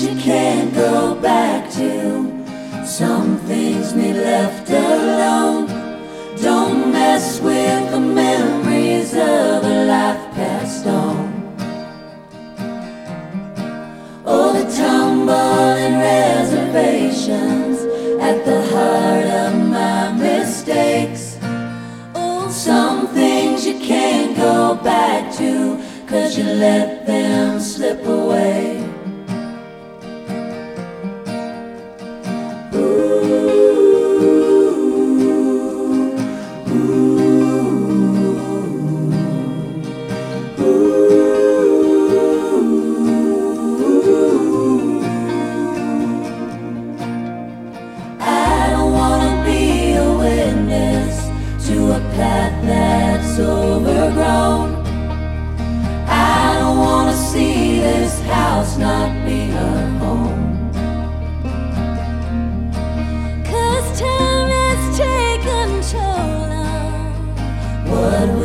things you can't go back to. Some things need left alone. Don't mess with the memories of a life passed on. Oh, the tumbling reservations at the heart of my mistakes. Oh, some things you can't go back to, cause you let them slip away. I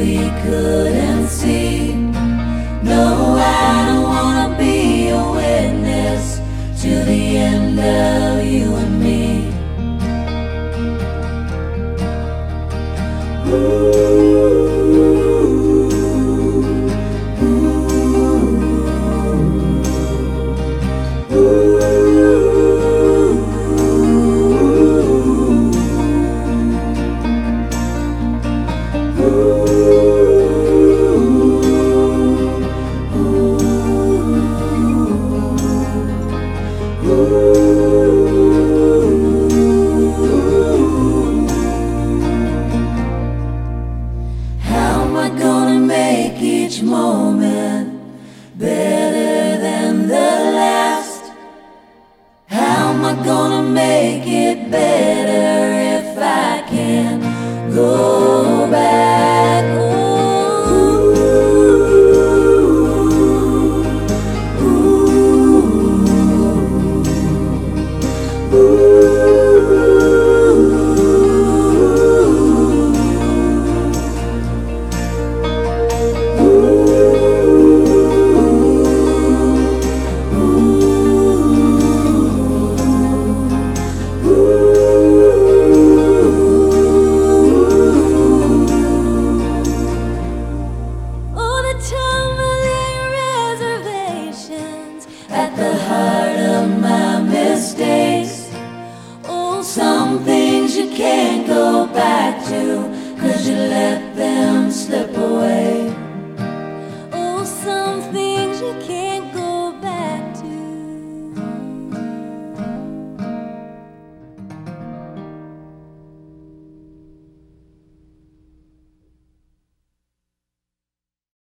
we couldn't see. No, I don't wanna be a witness to the end of I gonna make each moment better than the last? How am I gonna make it better at the heart of my mistakes. Oh, some things you can't go back to, cause you let them slip away. Oh, some things you can't.